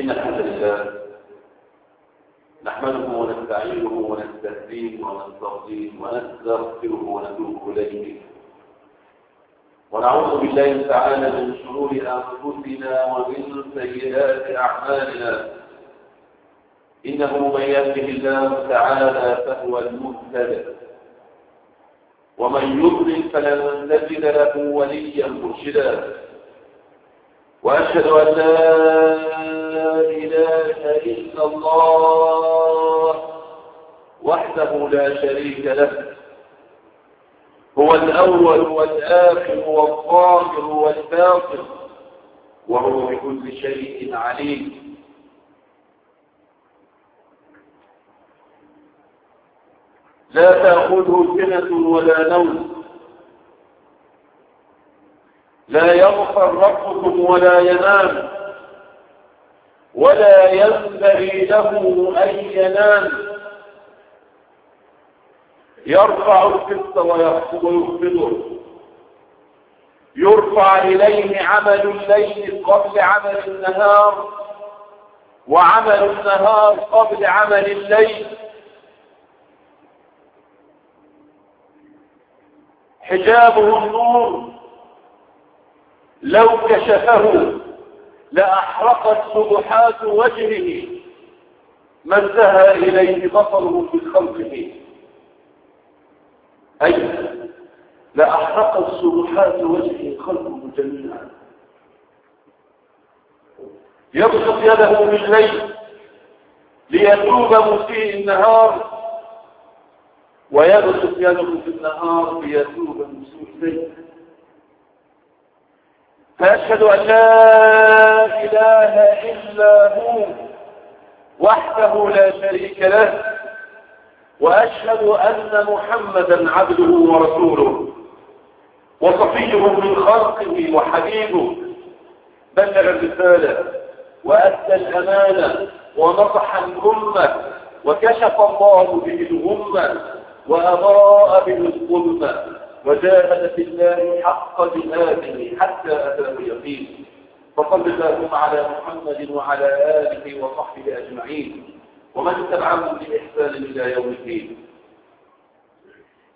إن الحمد لله نحمده ونستعينه ونستهديه ونسترضيه ونستغفره ونتوب إليه. ونعوذ بالله تعالى من شرور أنفسنا ومن سيئات أعمالنا. إنه من يهده الله تعالى فهو المهتد. ومن يضلل فلن تجد له وليا مرشدا. وأشهد أن لا إله إلا الله وحده لا شريك له. هو الأول والآخر والظاهر والباطن وهو بكل شيء عليم. لا تأخذه سنة ولا نوم. لا يغفر ربكم ولا ينام. ولا ينبغي له أن ينام. يرفع القسط ويخفضه. يرفع إليه عمل الليل قبل عمل النهار وعمل النهار قبل عمل الليل. حجابه النور لو كشفه لأحرقت سبحات وجهه. ما انتهى إليه بصره في خلقه. أي لأحرقت سبحات وجهه خلقه جميعا. يبسط يده بالليل ليتوب مسيء النهار. ويبسط يده في النهار ليتوب مسيء الليل. فأشهد أن لا إله إلا هو وحده لا شريك له وأشهد أن محمدا عبده ورسوله وصفيه من خلقه وحبيبه بلغ الرسالة وأدى الأمانة ونصح الأمة وكشف الله به الغمة وأضاء به الظلمة. وجاهد في الله حق جهاده حتى أتاه اليقين فصل اللهم على محمد وعلى آله وصحبه أجمعين. ومن تبعهم بإحسان إلى يوم الدين.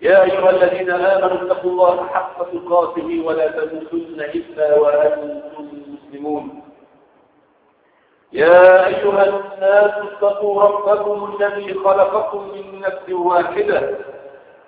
يا أيها الذين آمنوا اتقوا الله حق تقاته ولا تموتن إلا وأنتم مسلمون. يا أيها الناس اتقوا ربكم الذي خلقكم من نفس واحدة.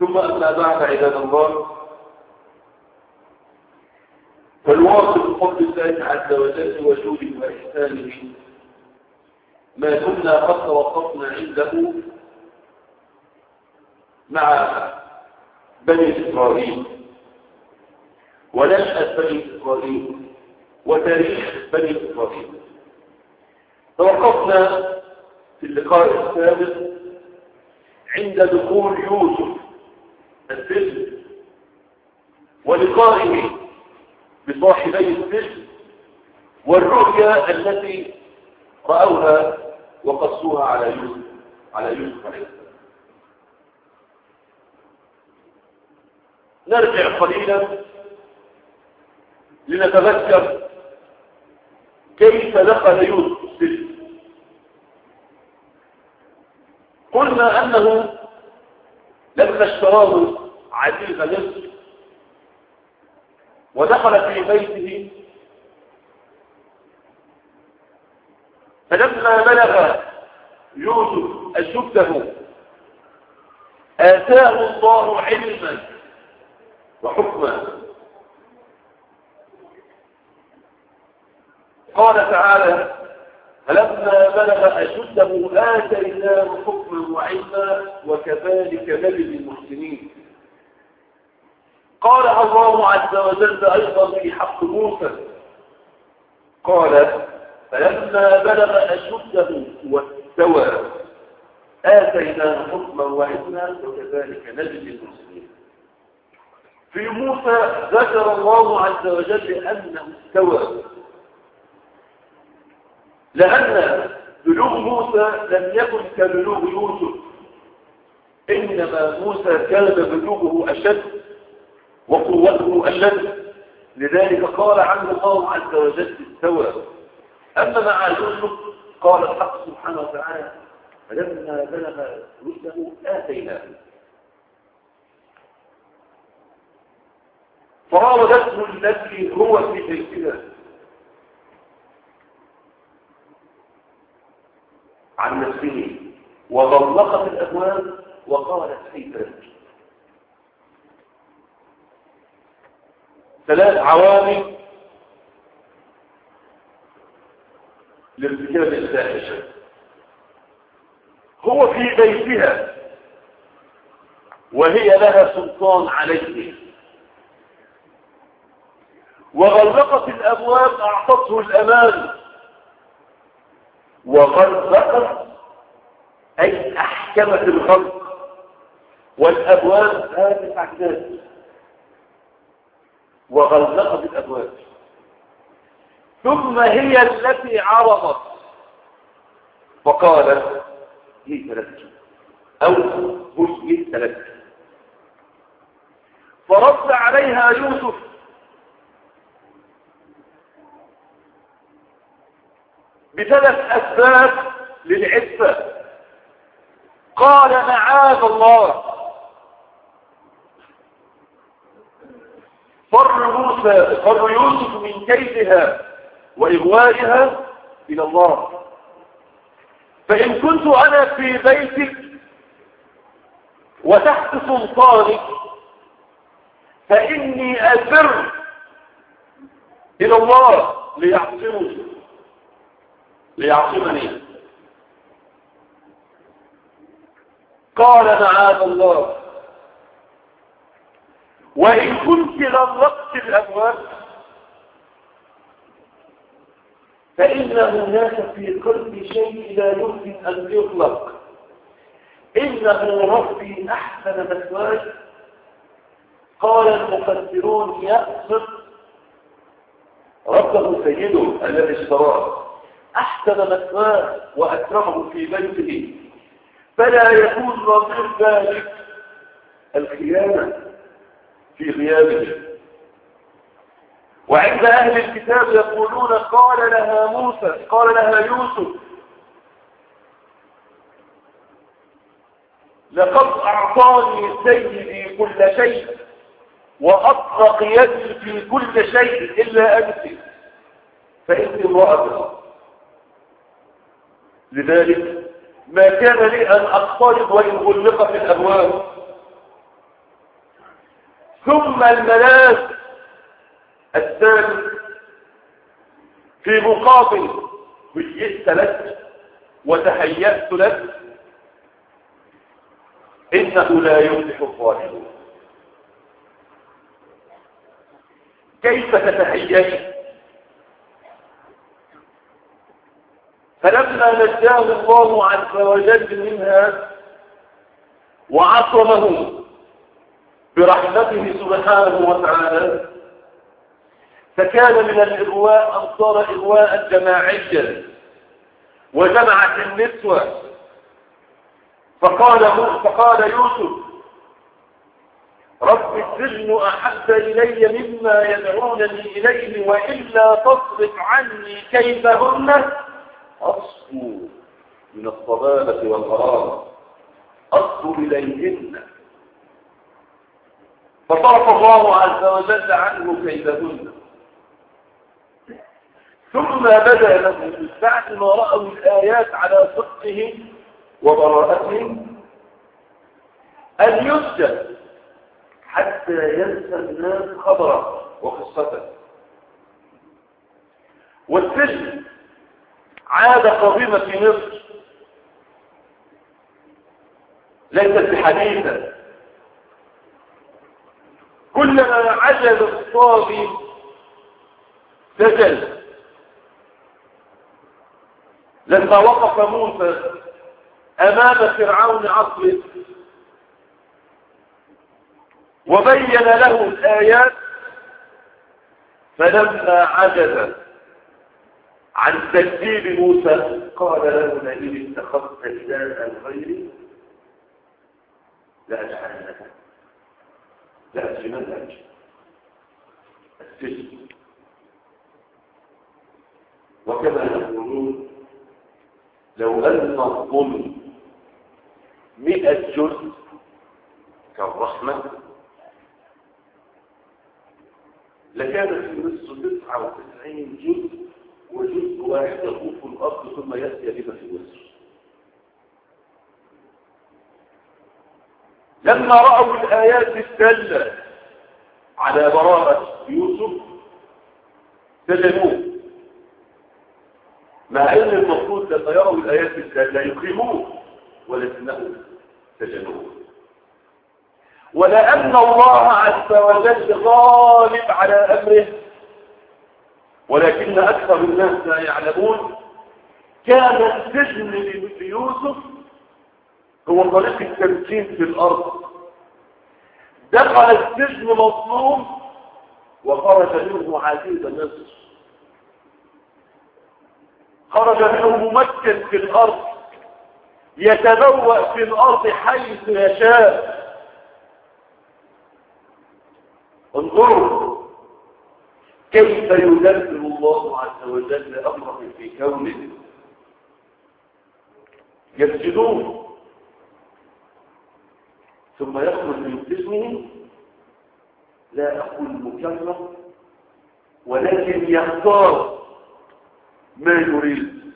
ثم أما بعد عباد الله فالواصل بفضل الله عز وجل وجوده وإحسانه ما كنا قد توقفنا عنده مع بني إسرائيل. ونشأة بني إسرائيل وتاريخ بني إسرائيل. توقفنا في اللقاء السابق عند دخول يوسف السجن ولقائه بصاحبي السجن والرؤيا التي رأوها وقصوها على يوسف على يوسف عليه السلام. نرجع قليلا لنتذكر كيف دخل يوسف السجن قلنا أنه لما اشتراه عزيز مصر ودخل في بيته. فلما بلغ يوسف أشده آتاه الله علما وحكما. قال تعالى فلما بلغ أشده آتيناه حكما وعلما وكذلك نجد المحسنين. قال الله عز وجل أيضا في حق موسى قال فلما بلغ أشده واستوى آتيناه حكما وعلما وكذلك نجزي المسلمين. في موسى ذكر الله عز وجل أنه استوى لأن بلوغ موسى لم يكن كبلوغ يوسف إنما موسى كان بلوغه أشد. وقوته أشد لذلك قال عنه الله عز وجل استوى أما مع يوسف قال الحق سبحانه وتعالى فلما بلغ رشده آتيناه. فراودته التي هو في بيتها عن نفسه وغلقت الأبواب وقالت حيث ثلاث عوامل لارتكاب الفاحشه هو في بيتها وهي لها سلطان عليه. وغلقت الأبواب أعطته الأمان. وغلقت أي أحكمت الخلق. والأبواب هذه الأحداث وغلقت الأبواب. ثم هي التي عرضت. فقالت هي ثلاثة أو هي ثلاثة فرد عليها يوسف. بثلاث أسباب للعفة. قال معاذ الله. فر موسى فر يوسف من كيدها وإغوائها إلى الله. فإن كنت أنا في بيتك وتحت سلطانك فإني أسر إلى الله ليعصمني. ليعصمني. قال معاذ الله. وإن كنت غلقت الأبواب فإن هناك في قلبي شيء لا يمكن أن يطلق. إنه ربي أحسن مثواي. قال المفسرون يقصد ربه سيده الذي اشتراه. أحسن مثواه وأكرمه في بيته. فلا يكون نظير ذلك. الخيانة في غيابه. وعند أهل الكتاب يقولون قال لها موسى قال لها يوسف لقد أعطاني سيدي كل شيء وأطلق يدي في كل شيء إلا أنت فإنت امرأة. لذلك ما كان لي أن أقترض وإن غلقت الأبواب. ثم الملاك الثالث في مقابل هيئت لك وتهيأت لك إنه لا يفلح الظالمون. كيف تتهيأ؟ فلما نجاه الله عز وجل منها وعصمه برحمته سبحانه وتعالى فكان من الإغواء أن صار إغواء جماعيا وجمعت النسوة. فقال, فقال يوسف رب السجن أحب إلي مما يدعونني إليه وإلا تصرف عني كيدهن. أصفو من الصبابة والغرام. أصفو إليهن. فصرف الله عز وجل عنه كيدهن. ثم بدا له من بعد ما رأوا الآيات على صدقه وبراءته أن يسجد حتى ينسى الناس خبره وقصته. والسجن عاد قضيمة في مصر ليست بحديثة كلما عجل الصابي سجل. لما وقف موسى أمام فرعون عصره وبين له الآيات فلما عجز عن تكذيب موسى قال له لئن اتخذت إلها غيري لأجعلنك لأجعلنك السجن وكما يقولون لو أن الظلم مئة جزء كالرحمة لكان في مصر تسعة وتسعين جزء وجزء واحد يطوف الأرض ثم يأتي بما في مصر لما رأوا الآيات الدالة على براءة يوسف سجنوه مع أن المفروض لما يروا الآيات الدالة يقيموه ولكنه سجنوه ولأن الله عز وجل غالب على أمره ولكن أكثر الناس لا يعلمون كان السجن ليوسف هو طريق التمكين في الأرض. دخل السجن مظلوم وخرج منه عزيز مصر خرج منه ممكن في الأرض. يتبوأ في الأرض حيث يشاء. انظروا كيف يدبر الله عز وجل أمره في كونه. يسجدون. ثم يخرج من جسمه. لا أقول مكرم ولكن يختار ما يريد.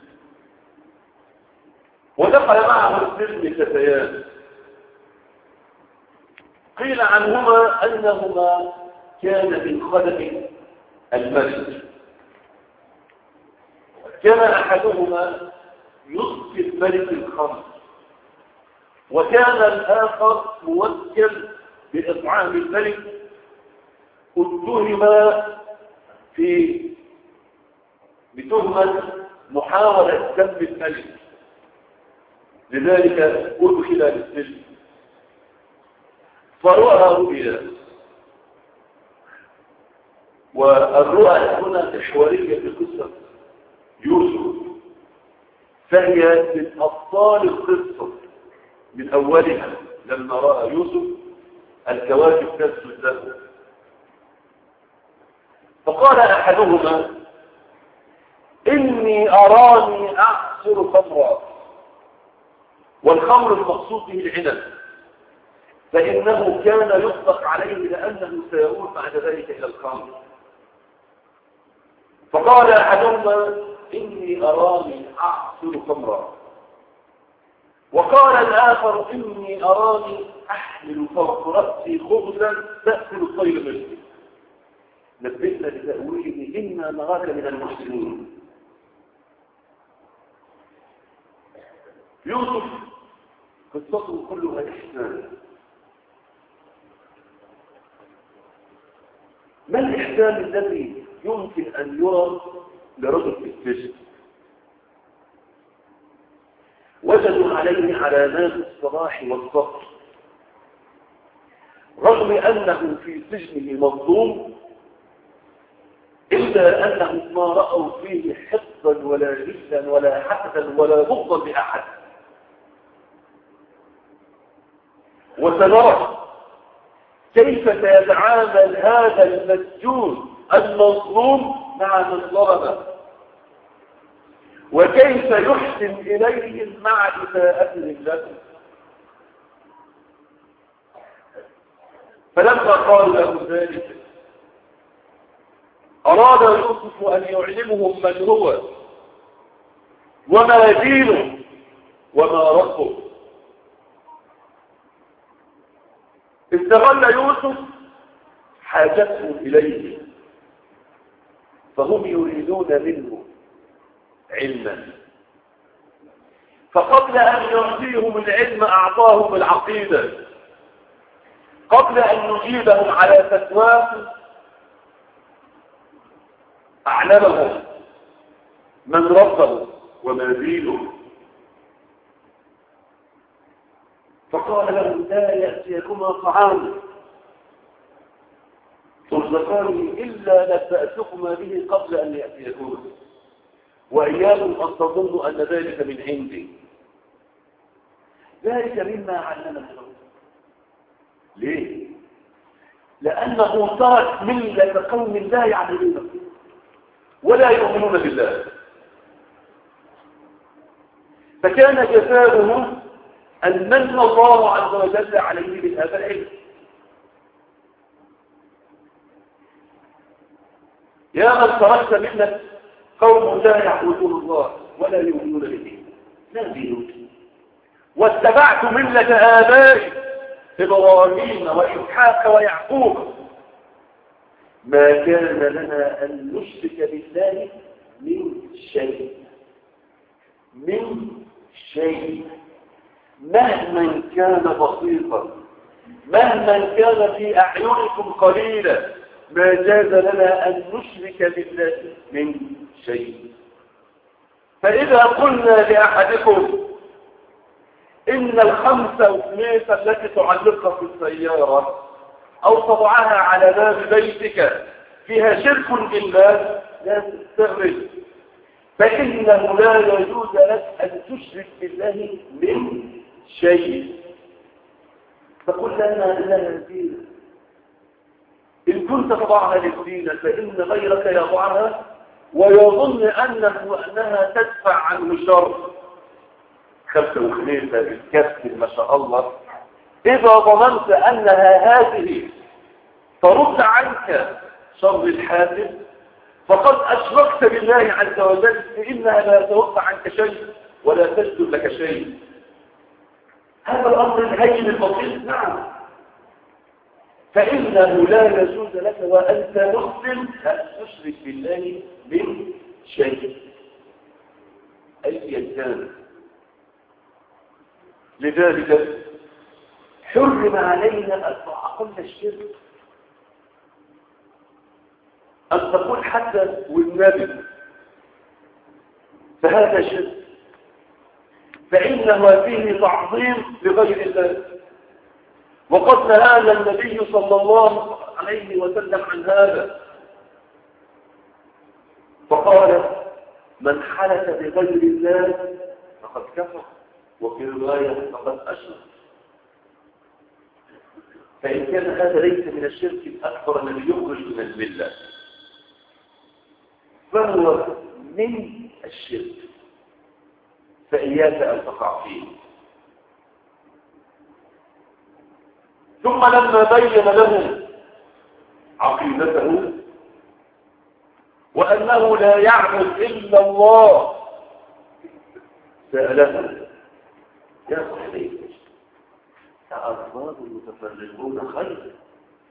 ودخل معه السجن فتيان قيل عنهما أنهما كان من خدم الملك. كان أحدهما يسقي الملك الخمر وكان الآخر موكل بإطعام الملك. اتهما في بتهمة محاولة سب الملك. لذلك أدخل السجن فرؤى رؤيا. والرؤى هنا محورية في قصة يوسف. فهي من أبطال القصة. من أولها لما رأى يوسف الكواكب تسجد له. فقال أحدهما إني أراني أعصر خمرا والخمر المقصود به العنب فإنه كان يطلق عليه لأنه سيعود بعد ذلك إلى الخمر. فقال أحدهما إني أراني أعصر خمرا وقال الآخر إني أراني أحمل فوق رأسي خبزا تأكل الطير منه نبئنا لتأويله إنا نراك من المحسنين. يوسف قصته كلها إحسان. ما الإحسان الذي يمكن أن يرى لرجل في السجن؟ وجدوا عليه علامات الصلاح والصبر رغم أنه في سجنه مظلوم إلا أنهم ما رأوا فيه حقا ولا جدا ولا حسدا ولا بغضا بأحد. وسنرى كيف سيتعامل هذا المسجون المظلوم مع من ظلمه وكيف يحسن إليهم مع إساءتهم له فلما قالوا له ذلك أراد يوسف أن يعلمهم من هو وما دينه وما ربه. استغل يوسف حاجتهم إليه فهم يريدون منه. علما. فقبل أن يعطيهم العلم أعطاهم العقيدة. قبل أن يجيبهم على فتواهم أعلمهم من ربه وما دينه. فقال له لا يأتيكما طعام. ترزقاني إلا نبأتكما به قبل أن يأتيكما. وإياكم أن تظنوا أن ذلك من عندي. ذلك مما علمه ليه؟ لأنه ترك ملة قوم لا يعبدون. ولا يؤمنون بالله. فكان جزاؤه أن من الله عز وجل عليه بهذا العلم. يا من تركت ملة قوم لا يعبدون الله ولا يؤمنون به. لا دينك واتبعت ملة آبائي إبراهيم وإسحاق ويعقوب. ما كان لنا أن نشرك بالله من شيء. من شيء. مهما كان بسيطا. مهما كان في أعينكم قليلا. ما جاز لنا أن نشرك بالله من شيء. فإذا قلنا لأحدكم إن الخمسة وخميسة التي تعلقها في السيارة أو تضعها على باب بيتك فيها شرك بالله لا تستغرب. فإنه لا يجوز لك أن تشرك بالله من شيء. فقل لنا إنها إن كنت تضعها للدين فإن غيرك يضعها ويظن أنه أنها تدفع عنه شر. خمسة وخميسة الكسر ما شاء الله. إذا ظننت أنها هذه ترد عنك شر الحاسب فقد أشركت بالله عز وجل فإنها لا ترد عنك شيء ولا تجد لك شيء. هذا الأمر الهين البسيط. نعم. فإنه لا يجوز لك وأنت مسلم أن تشرك بالله من شيء. أي كان. لذلك حرم علينا أن أقل الشرك. أن تقول حتى والنبي. فهذا شرك. فإنه فيه تعظيم لغير الله. وقد نهانا النبي صلى الله عليه وسلم عن هذا. فقال من حلف بغير الله فقد كفر وفي رواية فقد أشرك. فإن كان هذا ليس من الشرك الأكبر الذي يخرج من الملة. فهو من الشرك. فإياك أن تقع فيه. ثم لما بين له عقيدته وأنه لا يعبد إلا الله سأله يا صحيح أأرباب المتفرقون خير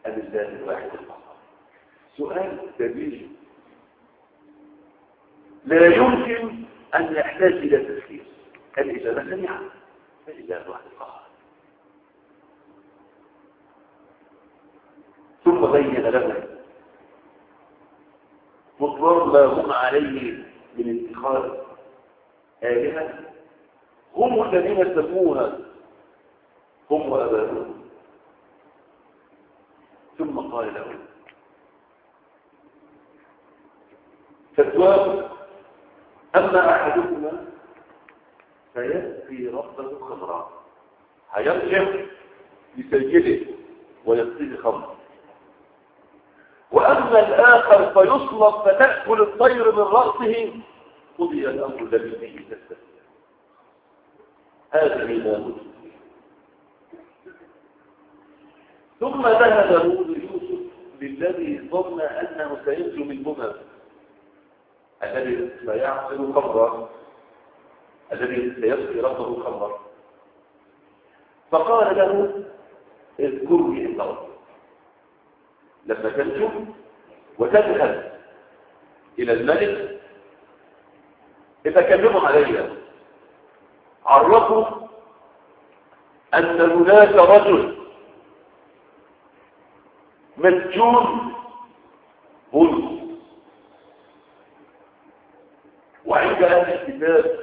أم الله الواحد الفقر سؤال كبير لا يمكن أن يحتاج إلى تفكير. الإجابة سميعة فإله الواحد القهار ثم بين له. مطلر ما هم عليه من اتخاذ آلهة. هم الذين اتقوها هم وأباؤهم. ثم قال لهم. فتواب أما أحدكما فيأتي ربه خضراء هيرجع لسيده ويصير خمر وأما الآخر فيصلب فتأكل الطير من رأسه. قضي الأمر الذي تستفيد. هذا ما ثم ذهب هود يوسف للذي ظن أنه سينجو منهما الذي سيعصر خمرا الذي سيسقي ربه خمرا فقال له اذكرني عند ربك. لما تنجو وتذهب إلى الملك. يتكلموا علي. عرفوا أن هناك رجل مسجون بلس وعند أهل الكتاب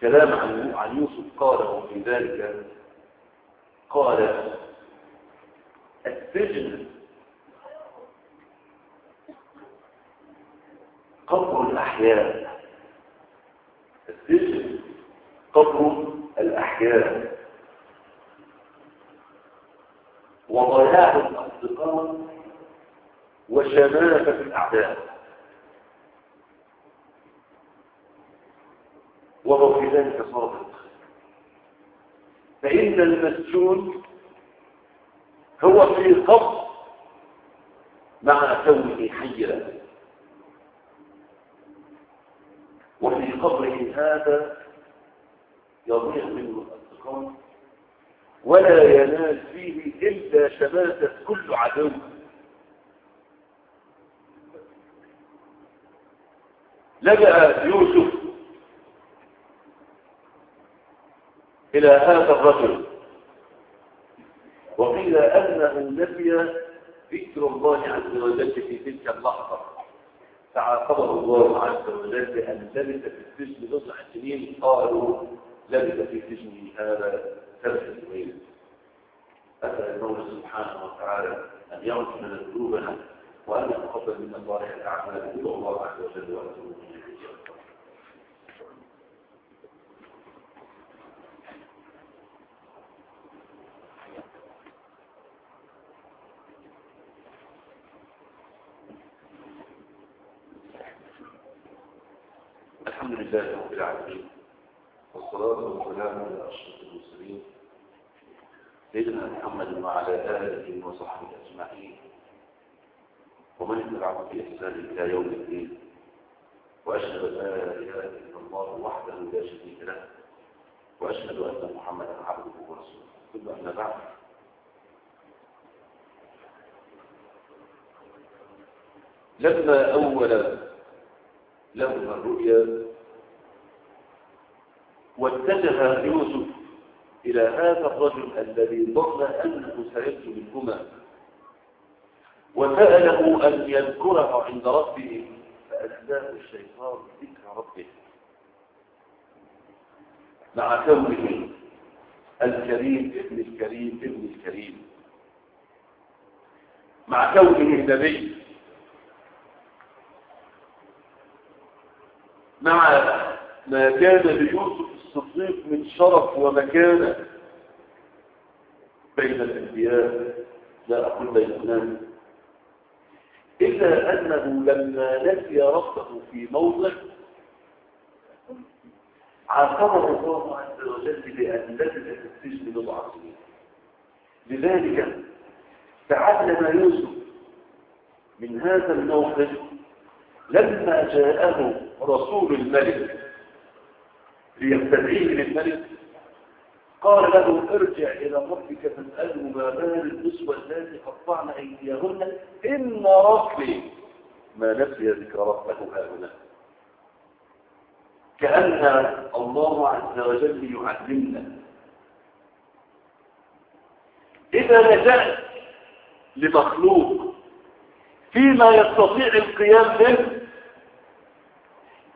كلام عن يوسف قاله في ذلك قال السجن قبر الأحياء. السجن قبر الأحياء. وضياع الأصدقاء وشماتة الأعداء. وهو في ذلك صادق. فإن المسجون هو في قبر مع كونه حيا وفي قبره هذا يضيع منه الأصدقاء ولا ينال فيه إلا شماتة كل عدو. لجأ يوسف إلى هذا الرجل. وقيل أنه نسي ذكر الله عز وجل في تلك اللحظة. فعاقبه الله عز وجل بأن لبث في السجن بضع سنين قالوا لبث في سجنه هذا ثلاث سنين أسأل الله سبحانه وتعالى أن يغفر لنا ذنوبنا وأن يتقبل منا صالح الأعمال. إلى الله عز وجل الحمد لله رب العالمين والصلاة والسلام على أشرف المرسلين سيدنا محمد وعلى آله وصحبه أجمعين. ومن اتبعهم بإحسان إلى يوم الدين وأشهد أن لا إله إلا الله وحده لا شريك له وأشهد أن محمدا عبده ورسوله. ثم أما بعد. لما أول لهم الرؤيا واتجه يوسف إلى هذا الرجل الذي ظن أنه سيبدو منهما. وسأله أن يذكره عند ربه فأسلاه الشيطان ذكر ربه. مع كونه الكريم ابن الكريم ابن الكريم. مع كونه نبي مع ما كان ليوسف الصديق من شرف ومكانة بين الأنبياء لا أقول بين الناس. إلا أنه لما نسي ربه في موضع عاقبه الله عز وجل بأن لبث في السجن بضع سنين لذلك تعلم يوسف من هذا الموقف لما جاءه رسول الملك ليستدعيه للملك قال له ارجع إلى ربك فاسأله ما بال النسوة التي قطعن أيديهن. إن ربي ما نسي ذكر ربه هؤلاء كأن الله عز وجل يعلمنا. إذا لجأت لمخلوق فيما يستطيع القيام به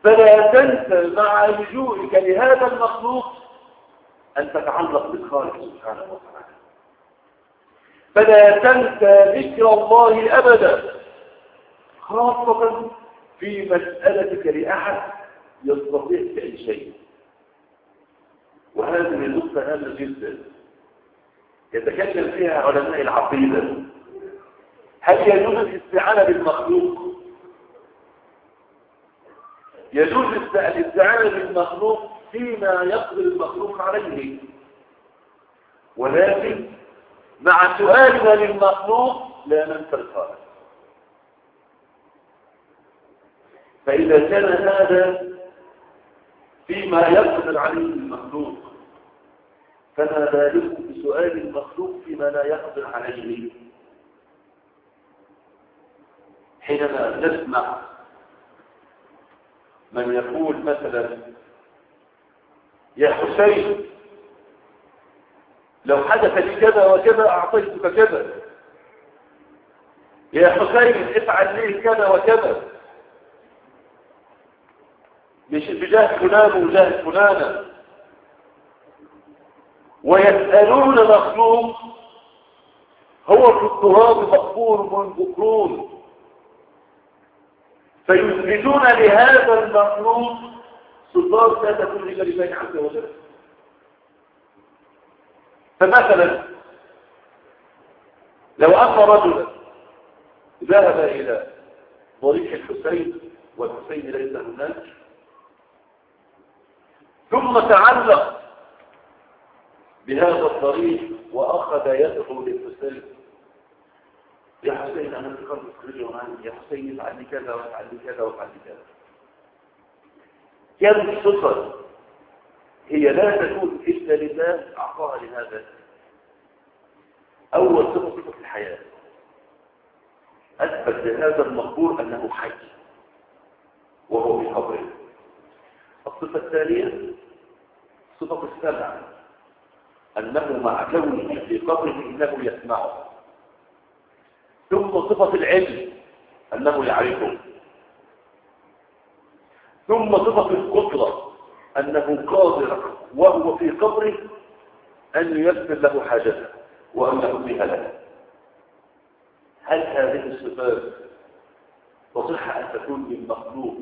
فلا تنسى مع لجوئك لهذا المخلوق أن تتعلق بالخالق سبحانه وتعالى. فلا تنسى ذكر الله أبدا خاصة في مسألتك لأحد يستطيع فعل شيء. وهذه النقطة هامة جدا. يتكلم فيها علماء العقيدة. هل يجوز الاستعانة بالمخلوق؟ يجوز الاستعانة بالمخلوق فيما يقدر المخلوق عليه. ولكن مع سؤالنا للمخلوق لا ننسى الخالق فإذا كان هذا فيما يقدر عليه المخلوق فما بالك بسؤال المخلوق فيما لا يقدر عليه؟ حينما نسمع من يقول مثلا يا حسين لو حدث لي كذا وكذا أعطيتك كذا. يا حسين افعل لي كذا وكذا. بجاه فلان وجاه فلانة ويسألون مخلوق هو في التراب مقبور منذ قرون فيثبتون لهذا المخلوق سلطان تكون إلا لله عز وجل. فمثلا لو أن رجلا ذهب إلى ضريح الحسين والحسين ليس هناك ثم تعلق بهذا الضريح وأخذ يدعو للحسين. يا حسين أنا ذكرت تخرجه عني يا حسين افعل كذا وافعل كذا وافعل كذا. كم صفة هي لا تكون إلا لله أعطاها لهذا. أول صفة صفة الحياة. أثبت لهذا المقبور أنه حي وهو في قبره. الصفة الثانية صفة السمع أنه مع كونه في قبره إنه يسمعه. ثم صفة العلم أنه يعرفه. ثم صفة القدرة أنه قادر وهو في قبره أن ييسر له حاجته وأن يقضيها له هل هذه الصفات تصح أن تكون من مخلوق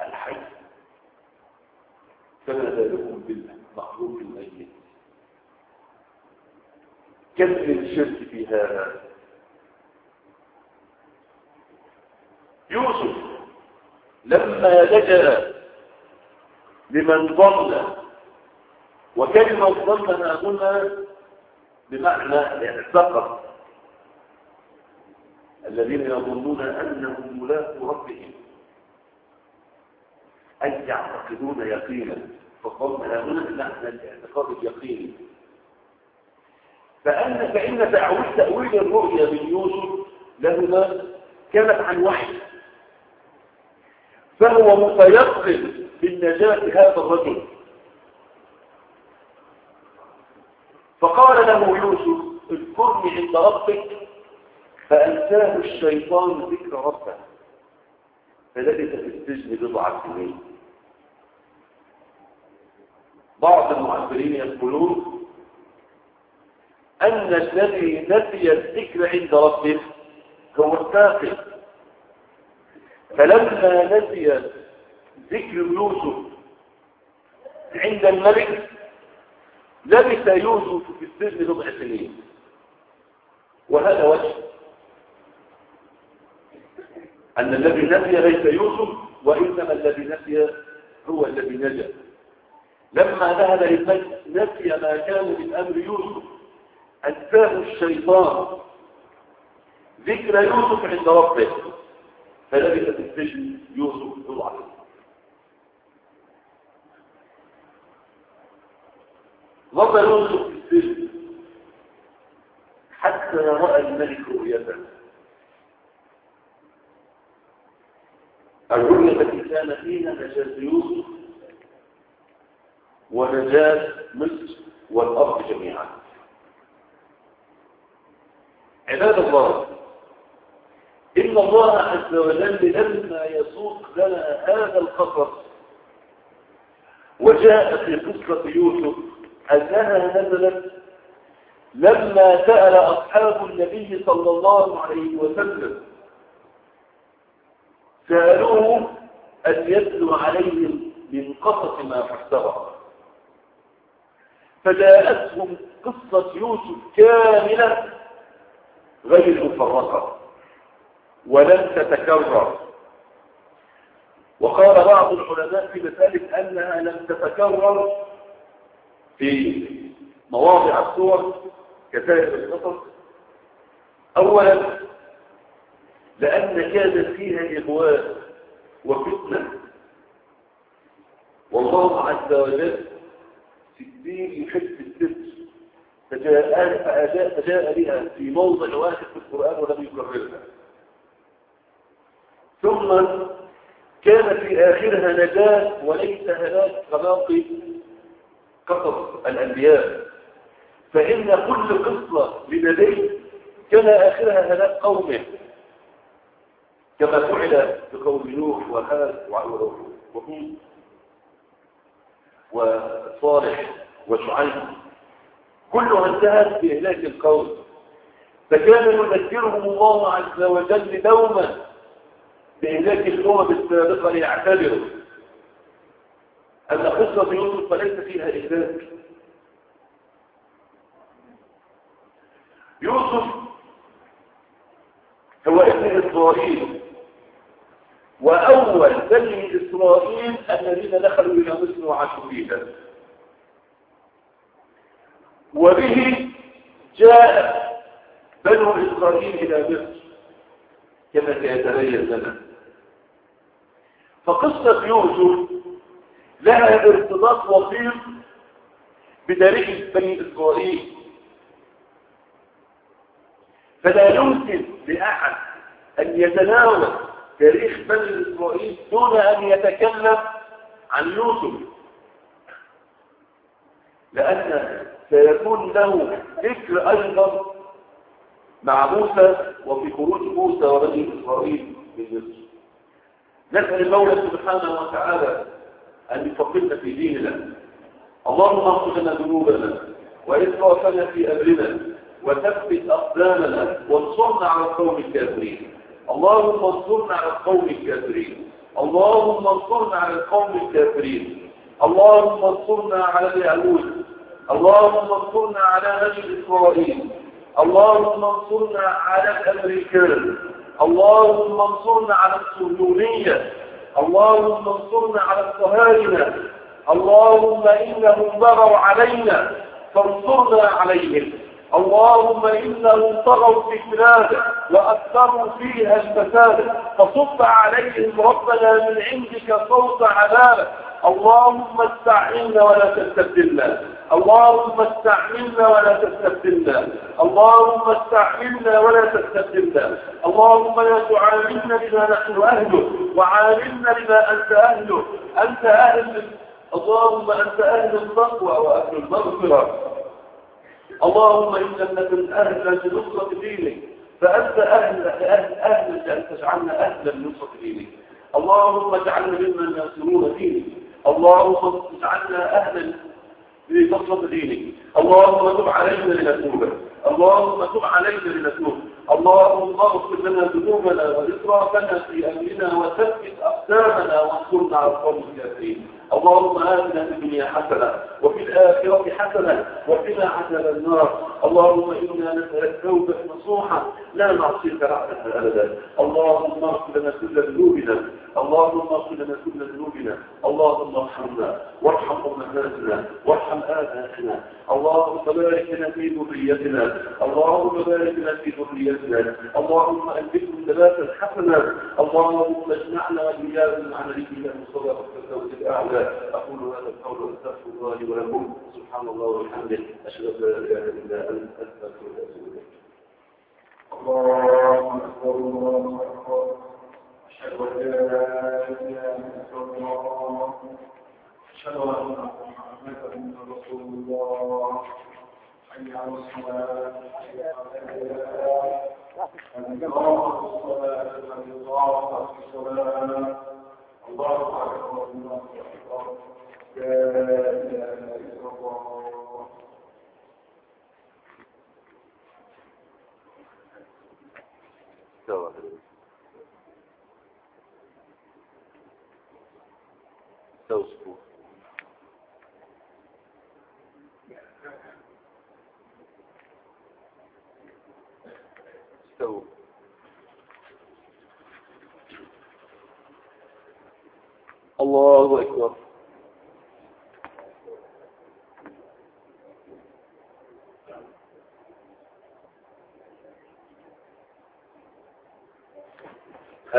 الحي؟ كما ذلكم بالمخلوق الميت. كم الشرك في هذا؟ يوسف لما لجأ لمن ضل وكلمة ضل هنا بمعنى اعتقد الذين يظنون أنهم ملاك ربهم أي يعتقدون يقينا. فالظن هنا معنى الاعتقاد اليقيني فأن فإن تأويل الرؤيا من يوسف لهما كانت عن وحي. فهو متيقن بالنجاة هذا الرجل. فقال له يوسف اذكرني عند ربك فأنساه الشيطان ذكر ربه. فلبث في السجن بضع سنين. بعض المعبرين يقولون أن الذي نسي الذكر عند ربه هو الساقط. فلما نسي ذكر يوسف عند الملك لبث يوسف في السجن بضع سنين. وهذا وجه. أن الذي نسي ليس يوسف وإنما الذي نسي هو الذي نجا. لما ذهب للمجد نسي ما كان من أمر يوسف. أنساه الشيطان. ذكر يوسف عند ربه. فلبث في السجن يوسف بضع ظل يوسف في السجن حتى رأى الملك رؤيته. الرؤية التي كان فيها نجاة يوسف ونجاة مصر والأرض جميعا. عباد الله إن الله عز وجل لما يسوق لنا هذا القصص وجاء في قصة يوسف أنها نزلت لما سأل أصحاب النبي صلى الله عليه وسلم سألوه أن يتلو عليهم من قصص ما فسره. فجاءتهم قصة يوسف كاملة غير مفرقة. ولم تتكرر. وقال بعض العلماء في مسألة أنها لم تتكرر في مواضع الصور كسائر القصص. أولا لأن كان فيها إغواء وفتنة. والله عز وجل في الدين يحب الست فجاء, فجاء بها في موضع واحد في القرآن ولم يكررها. ثم كان في آخرها نجاة وليس هلاك كباقي قصص الأنبياء. فإن كل قصة لنبي كان آخرها هلاك قومه كما فعل بقوم نوح وهاد وهود وصالح وشعيب. كلها انتهت بإهلاك القوم. فكان يذكرهم الله عز وجل دوما. بإهلاك الأمم السابقة ليعتبروا أن قصة يوسف فليس فيها إهلاك يوسف هو ابن إسرائيل وأول بني إسرائيل الذين دخلوا إلى مصر وعاشوا فيها. وبه جاء بنو إسرائيل إلى مصر كما سيتبين لنا. فقصة يوسف لها ارتباط وثيق بتاريخ بني إسرائيل. فلا يمكن لأحد أن يتناول تاريخ بني إسرائيل دون أن يتكلم عن يوسف لأن سيكون له ذكر أيضا مع موسى وفي خروج موسى وبني إسرائيل من مصر نسأل المولى سبحانه وتعالى أن يفقدنا في ديننا. اللهم اغفر لنا ذنوبنا وإسرافنا في أمرنا وثبت أقدامنا وانصرنا على القوم الكافرين. اللهم انصرنا على القوم الكافرين. اللهم انصرنا على القوم الكافرين. اللهم انصرنا على اليهود. اللهم انصرنا على بني إسرائيل. اللهم انصرنا على الأمريكان اللهم انصرنا على الصهيونية اللهم انصرنا على الصهاينة اللهم إنهم بغوا علينا فانصرنا عليهم اللهم إنهم طغوا في البلاد وأكثروا فيها الفساد فصب عليهم ربنا من عندك صوت عذاب اللهم استعنا ولا تستبدلنا. اللهم استعملنا ولا تستبدلنا. اللهم استعملنا ولا تستبدلنا. اللهم لا تعاملنا بما نحن أهله وعاملنا بما أنت أهله. أنت أهل اللهم أنت أهل التقوى وأهل المغفرة. اللهم إن لم نكن أهلا لنصرة دينك. فأنت أهل أهل أهل أن تجعلنا أهلا لنصرة دينك. اللهم اجعلنا ممن ينصرون دينك. اللهم اجعلنا أهلا لنصرة دينك. اللهم تب علينا لنتوب. اللهم تب علينا لنتوب. اللهم اغفر لنا ذنوبنا وإسرافنا في أمرنا وثبت أقدامنا وانصرنا على القوم الكافرين. اللهم آتنا في الدنيا حسنة وفي الآخرة حسنة وقنا عذاب النار. اللهم إنا نسألك توبة نصوحة. لا نعصيك بعدها أبدا. اللهم اغفر لنا كل ذنوبنا. اللهم اغفر لنا كل ذنوبنا. اللهم ارحمنا. وارحم أمهاتنا. وارحم آبائنا اللهم بارك لنا في ذريتنا. اللهم بارك لنا في ذريتنا. اللهم أنبتهم ثلاثة حسنة. اللهم اجمعنا وإياهم عن نبيك المصطفى والفردوس الأعلى. أقول هذا القول وأستغفر الله ولكم سبحان الله وبحمده أشهد أن لا إله إلا أنت الله أكبر الله. أكبر أشهد أن لا إله إلا الله. أشهد أن محمدا رسول الله. حي على الصلاة حي على الفلاح الله الصلاة الله الصلاة الله أكبر الله أكبر لا إله إلا الله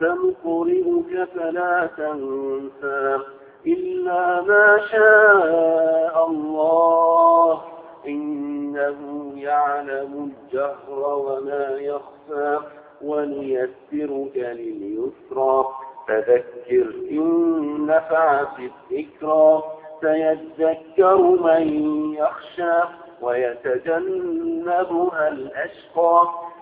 سنقرئك فلا تنسى إلا ما شاء الله. إنه يعلم الجهر وما يخفى وليسرك لليسرى. فذكر إن نفعت الذكرى. سيذكر من يخشى ويتجنبها الأشقى.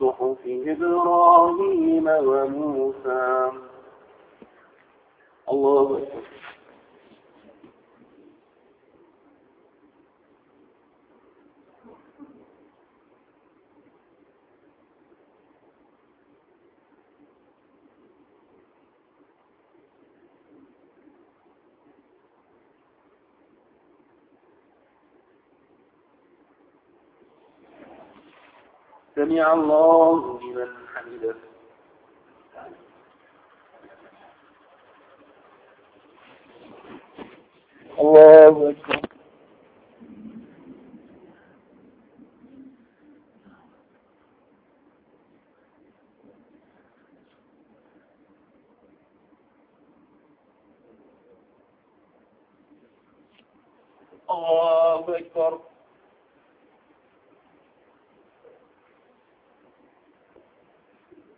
صحف إبراهيم وموسى. الله أكبر. سمع الله لمن حمده الله أكبر الله أكبر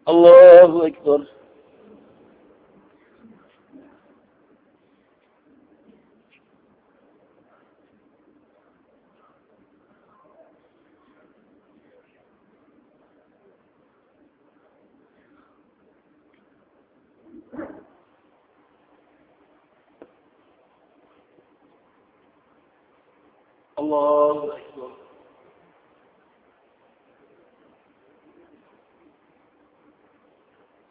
الله أكبر الله أكبر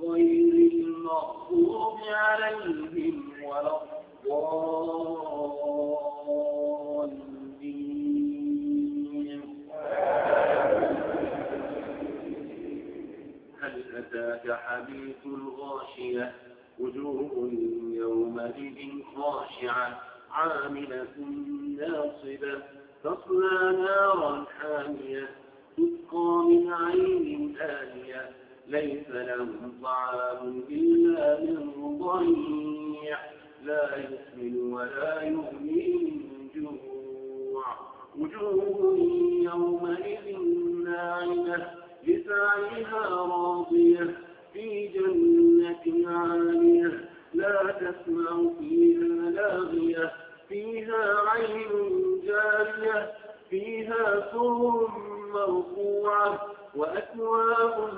غير المغضوب عليهم ولا الضالين. هل أتاك حديث الغاشية؟ وجوه يومئذ خاشعة عاملة ناصبة تصلى نارا حامية تسقى من عين آنية. ليس لهم طعام إلا من ضريع لا يسمن ولا يغني من جوع. وجوه يومئذ ناعمة لسعيها راضية في جنة عالية. لا تسمع فيها لاغية فيها عين جارية فيها سر مرفوعة. وأكواب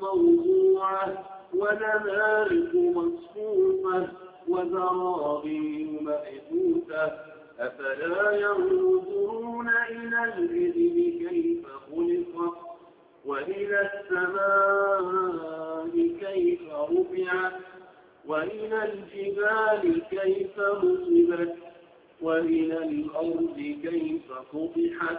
موضوعة ونمارق مصفوفة وزرابي مبثوثة. أفلا ينظرون إلى الإبل كيف خلقت وإلى السماء كيف رفعت وإلى الجبال كيف نصبت وإلى الأرض كيف سطحت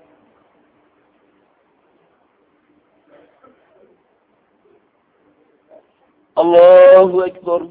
الله أكبر الله